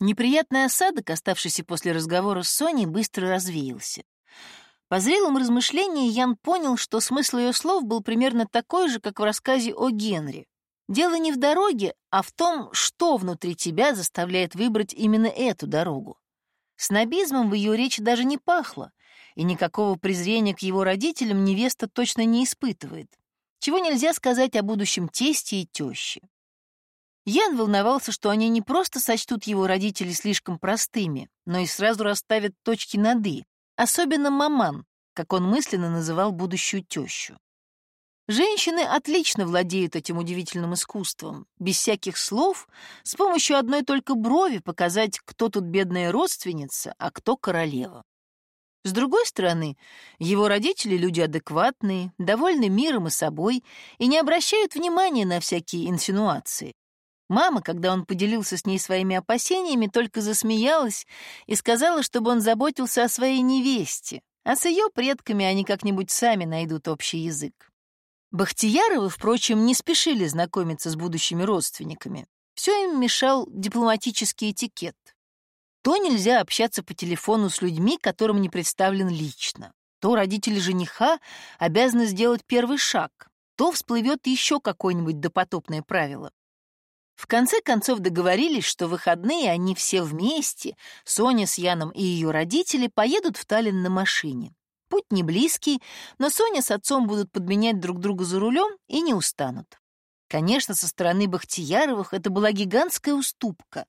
Неприятный осадок, оставшийся после разговора с Соней, быстро развеялся. По зрелым размышлениям Ян понял, что смысл ее слов был примерно такой же, как в рассказе о Генри. Дело не в дороге, а в том, что внутри тебя заставляет выбрать именно эту дорогу. Снобизмом в ее речи даже не пахло, и никакого презрения к его родителям невеста точно не испытывает, чего нельзя сказать о будущем тесте и теще. Ян волновался, что они не просто сочтут его родители слишком простыми, но и сразу расставят точки над «и», особенно маман, как он мысленно называл будущую тещу. Женщины отлично владеют этим удивительным искусством, без всяких слов, с помощью одной только брови показать, кто тут бедная родственница, а кто королева. С другой стороны, его родители — люди адекватные, довольны миром и собой и не обращают внимания на всякие инсинуации. Мама, когда он поделился с ней своими опасениями, только засмеялась и сказала, чтобы он заботился о своей невесте, а с ее предками они как-нибудь сами найдут общий язык. Бахтияровы, впрочем, не спешили знакомиться с будущими родственниками. Все им мешал дипломатический этикет. То нельзя общаться по телефону с людьми, которым не представлен лично. То родители жениха обязаны сделать первый шаг. То всплывет еще какое-нибудь допотопное правило. В конце концов договорились, что в выходные они все вместе, Соня с Яном и ее родители, поедут в Таллин на машине. Путь не близкий, но Соня с отцом будут подменять друг друга за рулем и не устанут. Конечно, со стороны Бахтияровых это была гигантская уступка,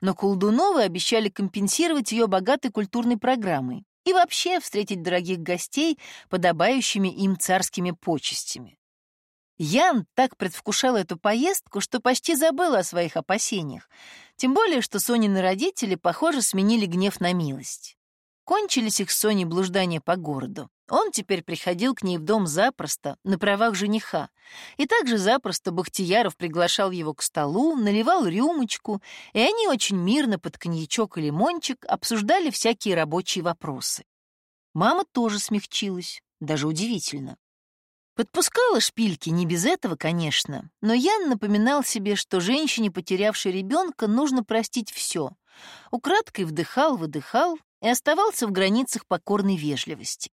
но Колдуновы обещали компенсировать ее богатой культурной программой и вообще встретить дорогих гостей подобающими им царскими почестями. Ян так предвкушал эту поездку, что почти забыл о своих опасениях, тем более, что Сонины родители, похоже, сменили гнев на милость. Кончились их с Соней блуждания по городу. Он теперь приходил к ней в дом запросто, на правах жениха. И также запросто Бахтияров приглашал его к столу, наливал рюмочку, и они очень мирно под коньячок и лимончик обсуждали всякие рабочие вопросы. Мама тоже смягчилась, даже удивительно. Подпускала шпильки, не без этого, конечно, но Ян напоминал себе, что женщине, потерявшей ребенка, нужно простить все. Украдкой вдыхал-выдыхал и оставался в границах покорной вежливости.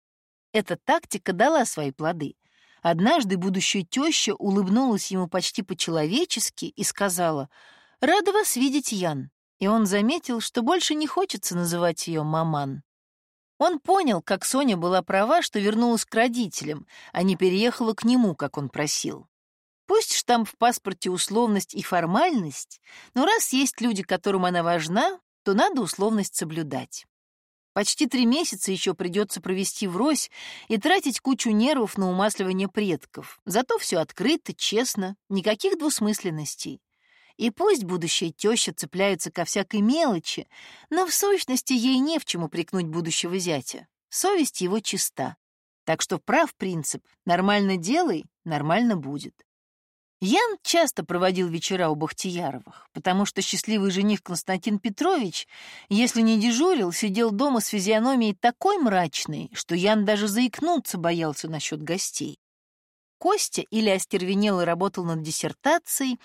Эта тактика дала свои плоды. Однажды будущая теща улыбнулась ему почти по-человечески и сказала «Рада вас видеть, Ян». И он заметил, что больше не хочется называть ее маман. Он понял, как Соня была права, что вернулась к родителям, а не переехала к нему, как он просил. Пусть штамп в паспорте условность и формальность, но раз есть люди, которым она важна, то надо условность соблюдать. Почти три месяца еще придется провести врозь и тратить кучу нервов на умасливание предков. Зато все открыто, честно, никаких двусмысленностей. И пусть будущая теща цепляется ко всякой мелочи, но в сущности ей не в чем упрекнуть будущего зятя. Совесть его чиста. Так что прав принцип «нормально делай, нормально будет». Ян часто проводил вечера у Бахтияровых, потому что счастливый жених Константин Петрович, если не дежурил, сидел дома с физиономией такой мрачной, что Ян даже заикнуться боялся насчет гостей. Костя или остервенел и работал над диссертацией,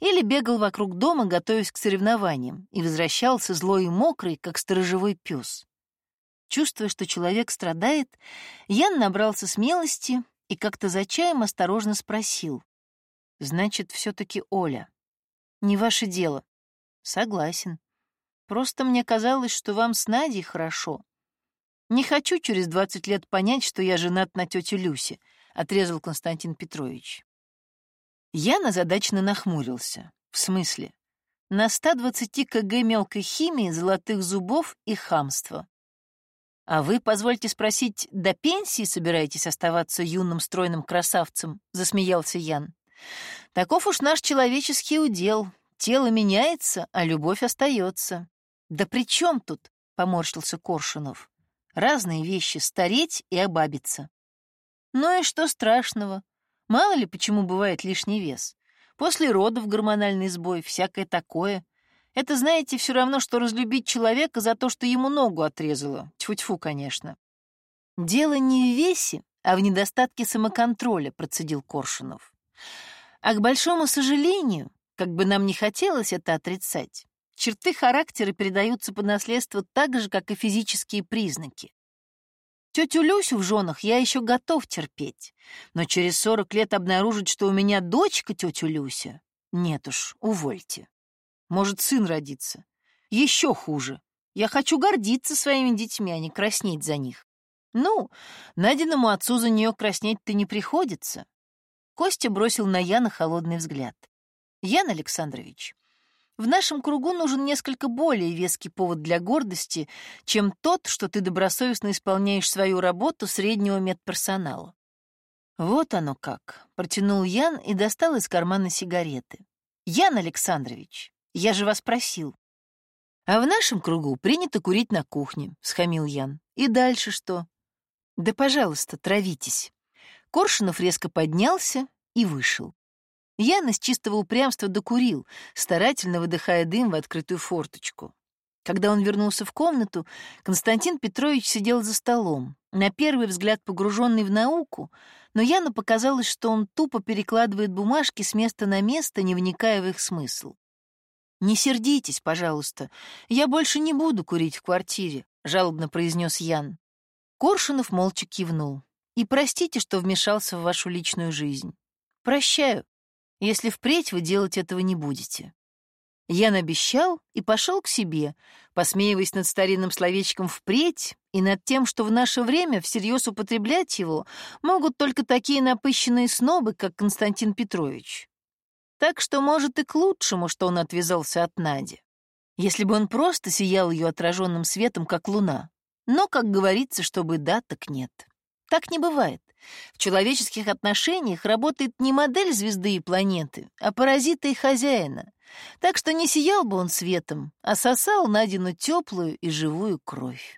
или бегал вокруг дома, готовясь к соревнованиям, и возвращался злой и мокрый, как сторожевой пес. Чувствуя, что человек страдает, Ян набрался смелости и как-то за чаем осторожно спросил. Значит, все-таки Оля. Не ваше дело. Согласен. Просто мне казалось, что вам с Надей хорошо. Не хочу через двадцать лет понять, что я женат на тете Люсе, отрезал Константин Петрович. Я назадачно нахмурился. В смысле? На 120 кг мелкой химии, золотых зубов и хамства. А вы, позвольте спросить, до пенсии собираетесь оставаться юным стройным красавцем? Засмеялся Ян. Таков уж наш человеческий удел. Тело меняется, а любовь остается. Да при чем тут? Поморщился Коршунов. Разные вещи — стареть и обабиться. Ну и что страшного? Мало ли почему бывает лишний вес. После родов гормональный сбой, всякое такое. Это, знаете, все равно, что разлюбить человека за то, что ему ногу отрезало. Тьфу-тьфу, конечно. Дело не в весе, а в недостатке самоконтроля, процедил Коршунов. А к большому сожалению, как бы нам не хотелось это отрицать, Черты характера передаются по наследству так же, как и физические признаки. Тетю Люсю в женах я еще готов терпеть, но через сорок лет обнаружить, что у меня дочка тетя Люся, нет уж, увольте. Может, сын родится. Еще хуже. Я хочу гордиться своими детьми, а не краснеть за них. Ну, Надиному отцу за нее краснеть-то не приходится. Костя бросил на Яна холодный взгляд. Ян Александрович, в нашем кругу нужен несколько более веский повод для гордости, чем тот, что ты добросовестно исполняешь свою работу среднего медперсонала. Вот оно как, протянул Ян и достал из кармана сигареты. Ян Александрович, я же вас просил. А в нашем кругу принято курить на кухне, схамил Ян. И дальше что? Да, пожалуйста, травитесь. Коршунов резко поднялся и вышел. Ян из чистого упрямства докурил, старательно выдыхая дым в открытую форточку. Когда он вернулся в комнату, Константин Петрович сидел за столом, на первый взгляд погруженный в науку, но Яну показалось, что он тупо перекладывает бумажки с места на место, не вникая в их смысл. «Не сердитесь, пожалуйста, я больше не буду курить в квартире», — жалобно произнес Ян. Коршунов молча кивнул. «И простите, что вмешался в вашу личную жизнь. Прощаю если впредь вы делать этого не будете. Ян обещал и пошел к себе, посмеиваясь над старинным словечком «впредь» и над тем, что в наше время всерьез употреблять его могут только такие напыщенные снобы, как Константин Петрович. Так что, может, и к лучшему, что он отвязался от Нади. Если бы он просто сиял ее отраженным светом, как луна. Но, как говорится, чтобы да, так нет. Так не бывает. В человеческих отношениях работает не модель звезды и планеты, а паразита и хозяина. Так что не сиял бы он светом, а сосал Надину теплую и живую кровь.